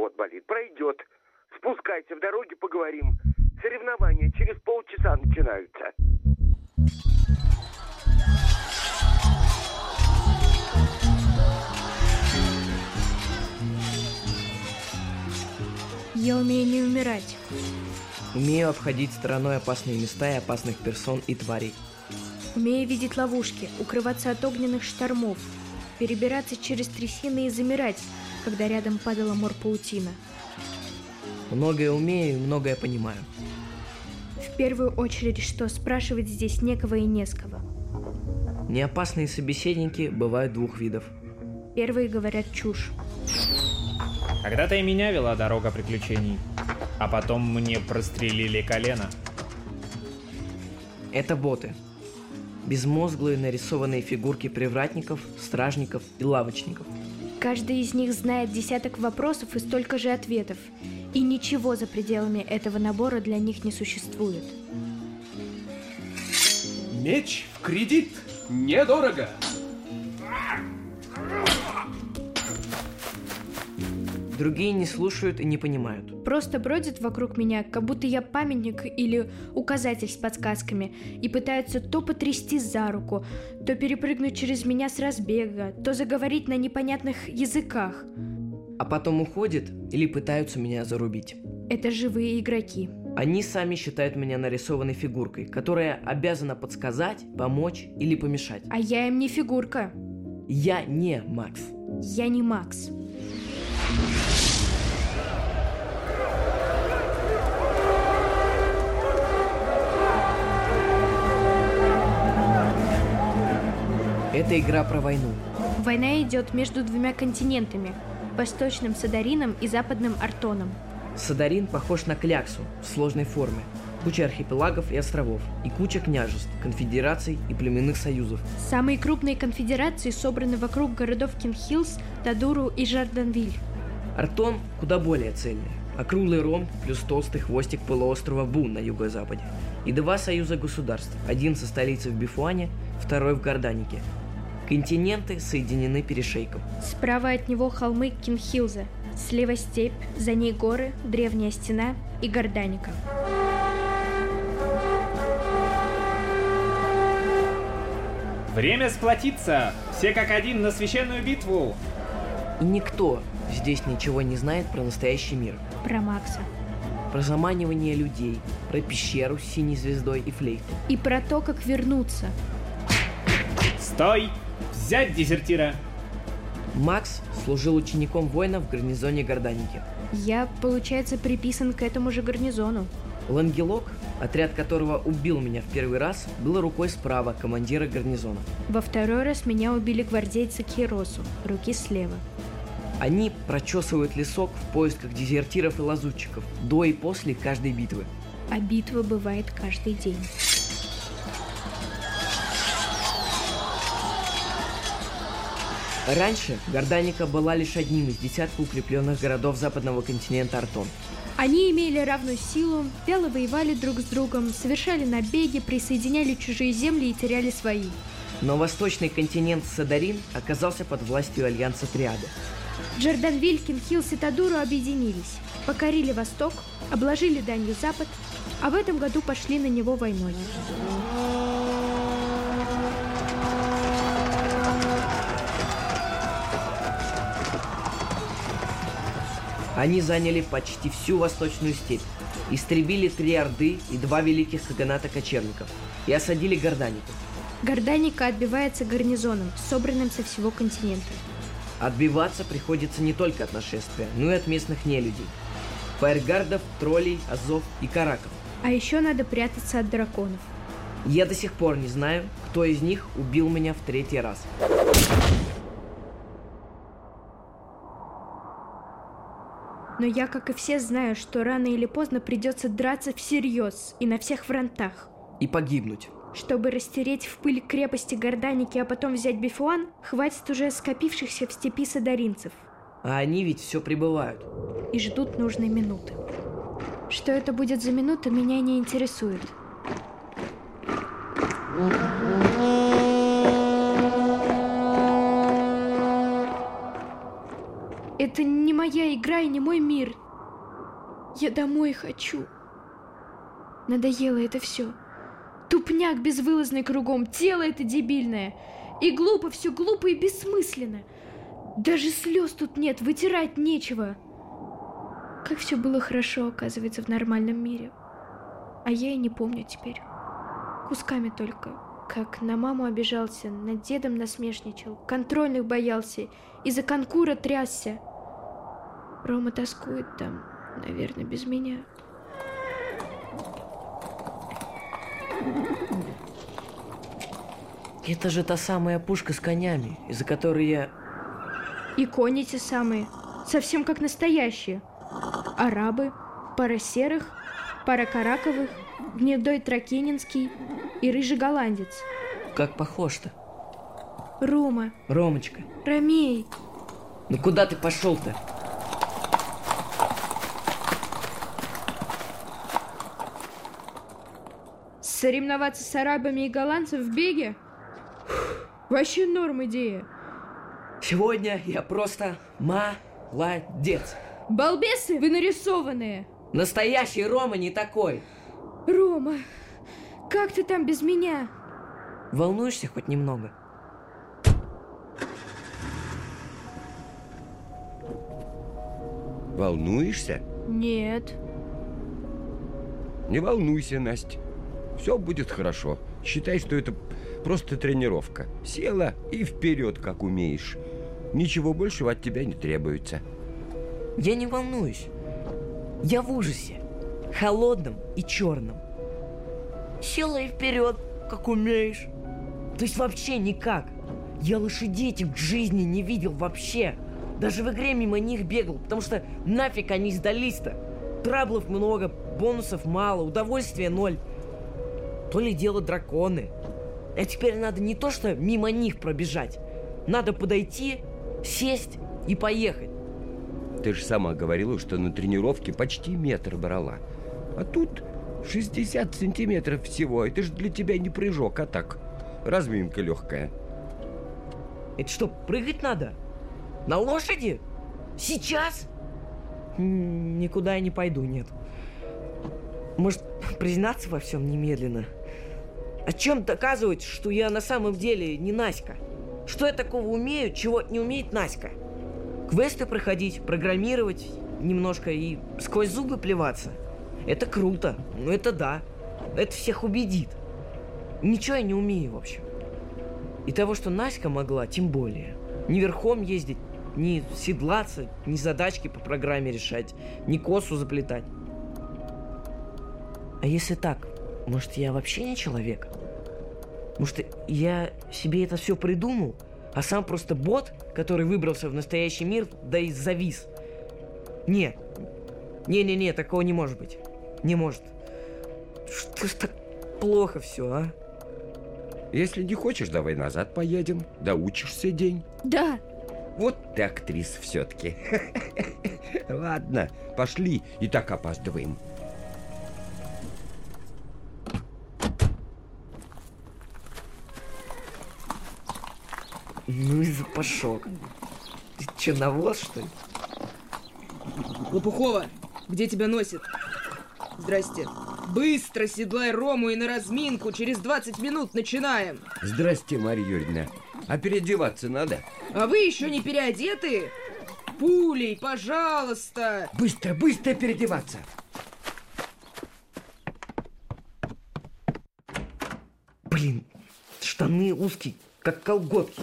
живот болит. Пройдет. Спускайся, в дороге поговорим. Соревнования через полчаса начинаются. Я умею не умирать. Умею обходить стороной опасные места и опасных персон и тварей. Умею видеть ловушки, укрываться от огненных штормов, перебираться через трясины и замирать, когда рядом падала мор-паутина. Многое умею и многое понимаю. В первую очередь, что спрашивать здесь некого и не с кого. Неопасные собеседники бывают двух видов. Первые говорят чушь. Когда-то и меня вела дорога приключений, а потом мне прострелили колено. Это боты. Безмозглые нарисованные фигурки привратников, стражников и лавочников. Каждый из них знает десяток вопросов и столько же ответов. И ничего за пределами этого набора для них не существует. Меч в кредит недорого. Другие не слушают и не понимают. Просто бродят вокруг меня, как будто я памятник или указатель с подсказками, и пытаются то потрясти за руку, то перепрыгнуть через меня с разбега, то заговорить на непонятных языках. А потом уходят или пытаются меня зарубить. Это живые игроки. Они сами считают меня нарисованной фигуркой, которая обязана подсказать, помочь или помешать. А я им не фигурка. Я не Макс. Я не Макс. Это игра про войну. Война идет между двумя континентами – восточным Садарином и западным Артоном. Садарин похож на кляксу в сложной форме. Куча архипелагов и островов, и куча княжеств, конфедераций и племенных союзов. Самые крупные конфедерации собраны вокруг городов Кинхилс, Тадуру и Жарданвиль. Артон куда более цельный. Округлый ромб плюс толстый хвостик полуострова Бун на юго-западе. И два союза государств. Один со столицей в Бифуане, второй в Горданике. Континенты соединены перешейком. Справа от него холмы Кинхилза, слева степь, за ней горы, древняя стена и Горданика. Время сплотиться! Все как один на священную битву! И никто здесь ничего не знает про настоящий мир. Про Макса. Про заманивание людей, про пещеру с синей звездой и флейту. И про то, как вернуться. Стой! Взять дезертира! Макс служил учеником воина в гарнизоне Горданики. Я, получается, приписан к этому же гарнизону. Лангелок, отряд которого убил меня в первый раз, был рукой справа командира гарнизона. Во второй раз меня убили гвардейцы Киросу, руки слева. Они прочесывают лесок в поисках дезертиров и лазутчиков до и после каждой битвы. А битва бывает каждый день. Раньше Горданика была лишь одним из десятка укрепленных городов западного континента Артон. Они имели равную силу, вяло воевали друг с другом, совершали набеги, присоединяли чужие земли и теряли свои. Но восточный континент Садарин оказался под властью Альянса Триады. Джорданвиль, Кинхилс и Тадуру объединились, покорили Восток, обложили данью Запад, а в этом году пошли на него войной. Они заняли почти всю восточную степь, истребили три орды и два великих каганата кочевников и осадили Горданику. Горданика отбивается гарнизоном, собранным со всего континента. Отбиваться приходится не только от нашествия, но и от местных нелюдей. Фаергардов, троллей, азов и караков. А еще надо прятаться от драконов. Я до сих пор не знаю, кто из них убил меня в третий раз. Но я, как и все, знаю, что рано или поздно придется драться всерьез и на всех фронтах. И погибнуть. Чтобы растереть в пыль крепости Горданики, а потом взять Бифуан, хватит уже скопившихся в степи садаринцев. А они ведь все прибывают. И ждут нужной минуты. Что это будет за минута, меня не интересует. Это не моя игра и не мой мир. Я домой хочу. Надоело это все. Тупняк безвылазный кругом, тело это дебильное. И глупо, все глупо и бессмысленно. Даже слез тут нет, вытирать нечего. Как все было хорошо, оказывается, в нормальном мире. А я и не помню теперь. Кусками только. Как на маму обижался, над дедом насмешничал, контрольных боялся и за конкура трясся. Рома тоскует там, наверное, без меня. Это же та самая пушка с конями, из-за которой я... И кони те самые, совсем как настоящие. Арабы, пара серых, пара караковых, гнедой тракининский и рыжий голландец. Как похож-то. Рома, Ромочка, Ромей, ну куда ты пошел-то? Соревноваться с арабами и голландцем в беге? Вообще норм идея. Сегодня я просто молодец. Балбесы вы нарисованные. Настоящий Рома не такой. Рома, как ты там без меня? Волнуешься хоть немного? Волнуешься? Нет. Не волнуйся, Настя. Все будет хорошо. Считай, что это просто тренировка. Села и вперед, как умеешь. Ничего большего от тебя не требуется. Я не волнуюсь. Я в ужасе. Холодном и черном. Села и вперед, как умеешь. То есть вообще никак. Я лошадей этих в жизни не видел вообще. Даже в игре мимо них бегал, потому что нафиг они сдались-то. Траблов много, бонусов мало, удовольствия ноль. То ли дело драконы. А теперь надо не то что мимо них пробежать. Надо подойти, сесть и поехать. Ты же сама говорила, что на тренировке почти метр брала. А тут 60 сантиметров всего. Это же для тебя не прыжок, а так, разминка легкая. Это что, прыгать надо? На лошади? Сейчас? Никуда я не пойду, нет. Может, признаться во всем немедленно? О чем доказывать, что я на самом деле не Наська? Что я такого умею, чего не умеет Наська? Квесты проходить, программировать немножко и сквозь зубы плеваться. Это круто, ну это да. Это всех убедит. Ничего я не умею, в общем. И того, что Наська могла, тем более. Ни верхом ездить, ни седлаться, ни задачки по программе решать, ни косу заплетать. А если так, может, я вообще не человек? Может, я себе это все придумал, а сам просто бот, который выбрался в настоящий мир, да и завис? Не, не-не-не, такого не может быть. Не может. Что ж так плохо все, а? Если не хочешь, давай назад поедем. Доучишься день. Да, Вот ты актриса все-таки. Ладно, пошли, и так опаздываем. Ну и запашок. Ты че, навоз, что ли? Лопухова, где тебя носит? Здрасте. Быстро седлай Рому и на разминку. Через 20 минут начинаем. Здрасте, Марья Юрьевна. А переодеваться надо? А вы еще не переодеты? Пулей, пожалуйста. Быстро, быстро переодеваться. Блин, штаны узкие, как колготки.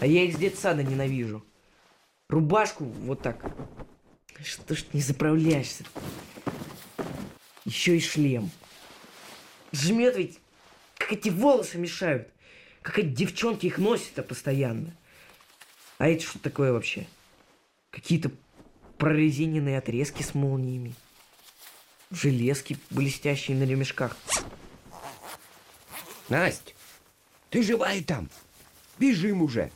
А я их детсада ненавижу. Рубашку вот так. Что ж ты не заправляешься? Еще и шлем. Жмет ведь, как эти волосы мешают. Как эти девчонки их носят-то постоянно. А это что такое вообще? Какие-то прорезиненные отрезки с молниями. Железки, блестящие на ремешках. Настя, ты живая там? Бежим уже.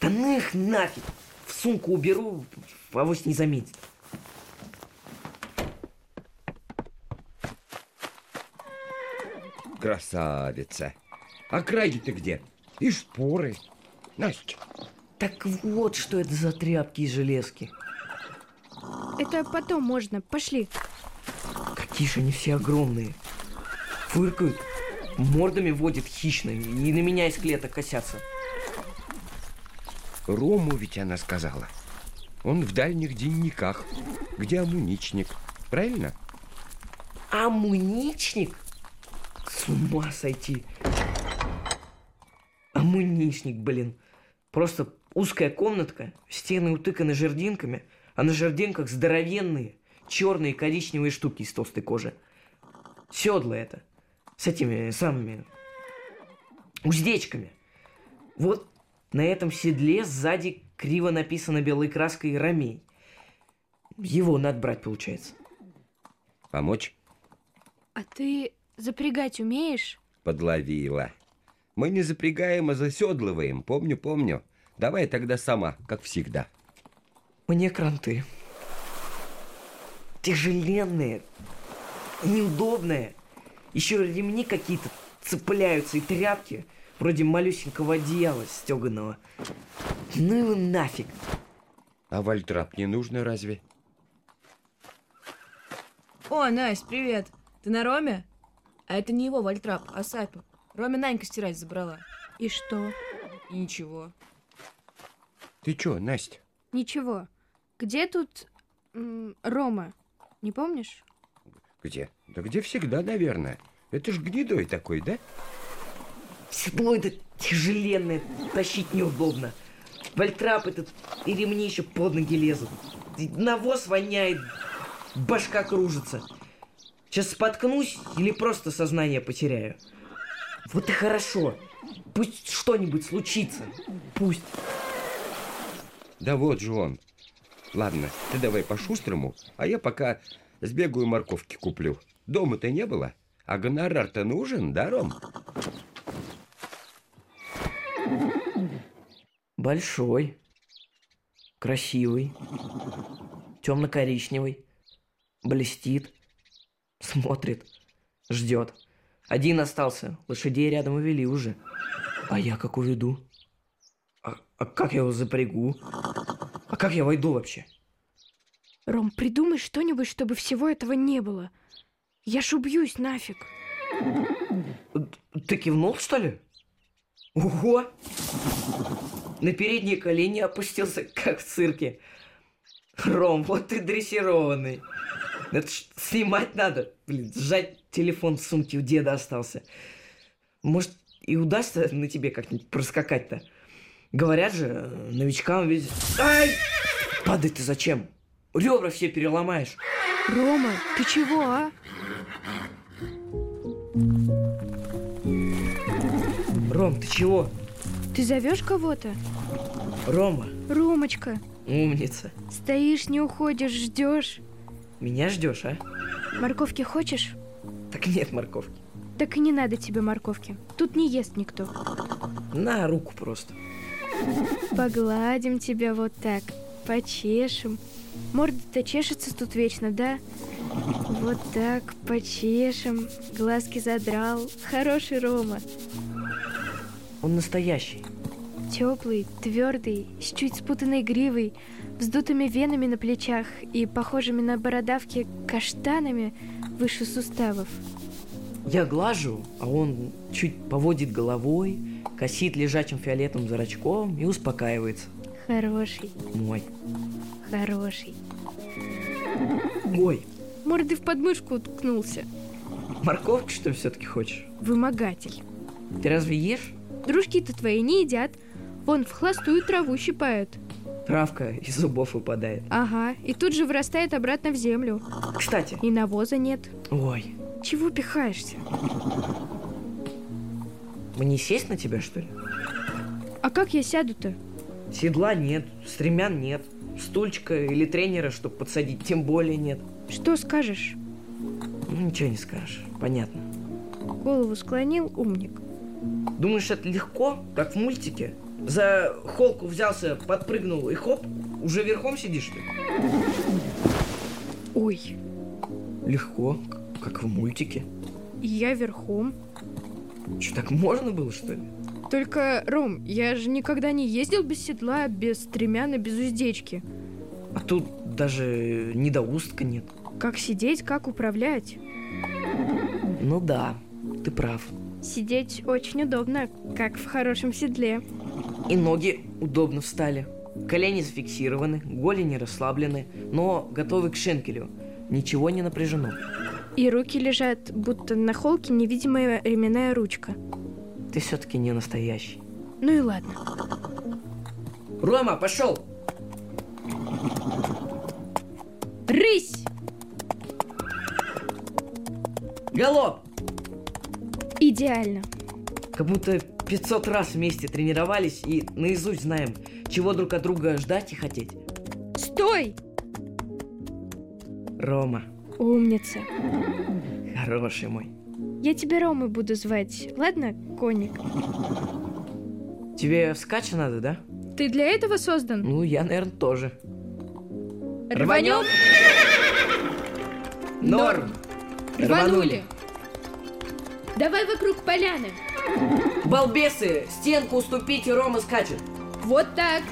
Да ну их нафиг! В сумку уберу, авось не заметит. Красавица. А край ты где? И шпоры. Настя, Так вот, что это за тряпки и железки. Это потом можно. Пошли. Какие же они все огромные. Фыркают, мордами водят хищно и на меня из клеток косятся. Рому ведь она сказала. Он в дальних дневниках, где амуничник. Правильно? Амуничник? С ума сойти. Амуничник, блин. Просто узкая комнатка, стены утыканы жердинками, а на жердинках здоровенные черные коричневые штуки из толстой кожи. Седла это. С этими самыми уздечками. Вот на этом седле сзади криво написано белой краской «Ромей». Его надо брать, получается. Помочь? А ты запрягать умеешь? Подловила. Мы не запрягаем, а заседлываем. Помню, помню. Давай тогда сама, как всегда. Мне кранты. Тяжеленные, неудобные. Еще ремни какие-то цепляются и тряпки, вроде малюсенького одеяла стеганого. Ну его нафиг. А вальтрап не нужно разве? О, Настя, привет. Ты на Роме? А это не его вальтрап, а Сапи. Роме Нанька стирать забрала. И что? И ничего. Ты чё, Настя? Ничего. Где тут м, Рома? Не помнишь? Где? Да где всегда, наверное. Это ж гнедой такой, да? Седло это тяжеленное, тащить неудобно. Вальтрап этот и ремни еще под ноги лезут. Навоз воняет, башка кружится. Сейчас споткнусь или просто сознание потеряю. Вот и хорошо. Пусть что-нибудь случится. Пусть. Да вот же он. Ладно, ты давай по-шустрому, а я пока сбегаю морковки куплю. Дома-то не было, а гонорар-то нужен, да, Ром? Большой. Красивый. Темно-коричневый. Блестит. Смотрит. Ждет. Один остался. Лошадей рядом увели уже. А я как уведу? А, а как я его запрягу? А как я войду вообще? Ром, придумай что-нибудь, чтобы всего этого не было. Я ж убьюсь нафиг. Ты кивнул, что ли? Ого! На передние колени опустился, как в цирке. Ром, вот ты дрессированный. Это ж снимать надо. Блин, сжать телефон в сумке у деда остался. Может, и удастся на тебе как-нибудь проскакать-то? Говорят же, новичкам ведь... Ай! Падай ты зачем? Ребра все переломаешь. Рома, ты чего, а? Ром, ты чего? Ты зовешь кого-то? Рома, Ромочка, умница. стоишь, не уходишь, ждешь. Меня ждешь, а? Морковки хочешь? Так нет морковки. Так и не надо тебе морковки. Тут не ест никто. На руку просто. Погладим тебя вот так, почешем. Морда-то чешется тут вечно, да? Вот так, почешем. Глазки задрал. Хороший Рома. Он настоящий. Теплый, твердый, с чуть спутанной гривой, вздутыми венами на плечах и похожими на бородавки каштанами выше суставов. Я глажу, а он чуть поводит головой, косит лежачим фиолетовым зрачком и успокаивается. Хороший, Мой. хороший. Ой, Мордой в подмышку уткнулся. морковки что ли все-таки хочешь? Вымогатель. Ты разве ешь? Дружки-то твои не едят. Вон в хлостую траву щипают. Травка из зубов выпадает. Ага, и тут же вырастает обратно в землю. Кстати, И навоза нет. ой, Чего пихаешься? мне сесть на тебя что ли? А как я сяду-то? Седла нет, стремян нет, стульчика или тренера, чтобы подсадить, тем более нет. Что скажешь? Ну, ничего не скажешь, понятно. Голову склонил умник. Думаешь, это легко, как в мультике? За холку взялся, подпрыгнул и хоп, уже верхом сидишь что ли? Ой, Легко, как в мультике. я верхом. Что, так можно было, что ли? Только, Ром, я же никогда не ездил без седла, без стремян и без уздечки. А тут даже недоустка нет. Как сидеть, как управлять. Ну да, ты прав. Сидеть очень удобно, как в хорошем седле. И ноги удобно встали. Колени зафиксированы, голени расслаблены, но готовы к шенкелю. Ничего не напряжено. И руки лежат, будто на холке невидимая ременная ручка. Ты все-таки не настоящий. Ну и ладно. Рома, пошел! Рысь! Галоп! Идеально. Как будто 500 раз вместе тренировались и наизусть знаем, чего друг от друга ждать и хотеть. Стой! Рома, Умница. хороший мой. Я тебя Ромой буду звать, ладно, коник? Тебе вскачь надо, да? Ты для этого создан? Ну, я, наверное, тоже. Рванем? Норм! Рванули! Давай вокруг поляны. Балбесы! Стенку уступите, Рома скачет. Вот так.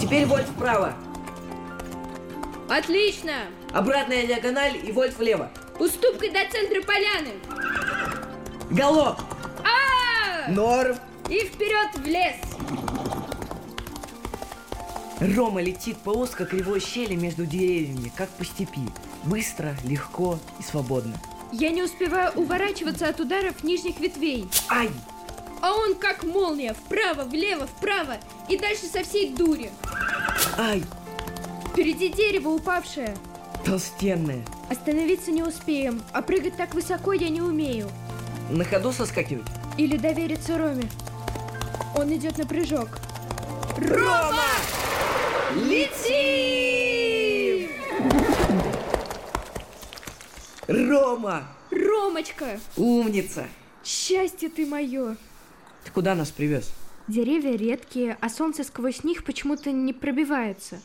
Теперь вольт вправо. Отлично. Обратная диагональ и вольт влево. Уступкой до центра поляны. Галоп! А! Норм! И вперед в лес. Рома летит по узко кривой щели между деревьями, как по степи. Быстро, легко и свободно. Я не успеваю уворачиваться от ударов нижних ветвей. Ай! А он как молния, вправо, влево, вправо и дальше со всей дури. Ай! Впереди дерево упавшее. Толстенная. Остановиться не успеем, а прыгать так высоко я не умею. На ходу соскакивать? Или довериться Роме. Он идет на прыжок. Рома! Лети! Рома! Ромочка! Умница! Счастье ты мое! Ты куда нас привез? Деревья редкие, а солнце сквозь них почему-то не пробивается.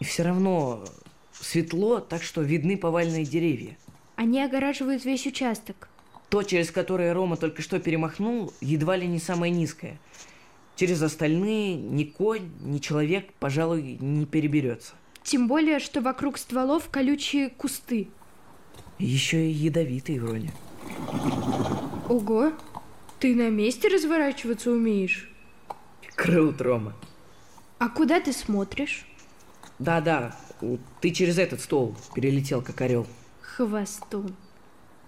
И все равно светло, так что видны повальные деревья. Они огораживают весь участок. То, через которое Рома только что перемахнул, едва ли не самое низкое. Через остальные ни конь, ни человек, пожалуй, не переберется. Тем более, что вокруг стволов колючие кусты. Еще и ядовитые вроде. Ого! Ты на месте разворачиваться умеешь? Крут, Рома. А куда ты смотришь? Да-да, ты через этот стол перелетел, как орел. Хвостом.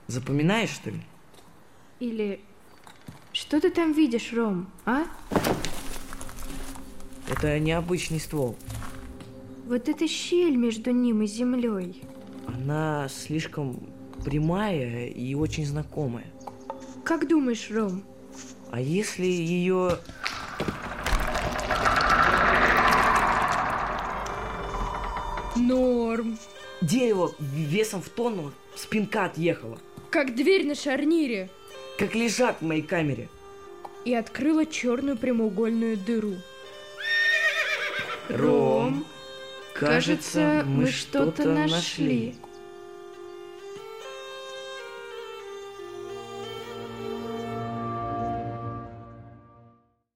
Запоминаешь, что ли? Или... Что ты там видишь, Ром, а? Это необычный ствол. Вот эта щель между ним и землей. Она слишком прямая и очень знакомая. Как думаешь, Ром, А если ее... Норм. Дерево весом в тонну спинка отъехала. Как дверь на шарнире. Как лежак в моей камере. И открыла черную прямоугольную дыру. Ром, Кажется, мы что-то нашли.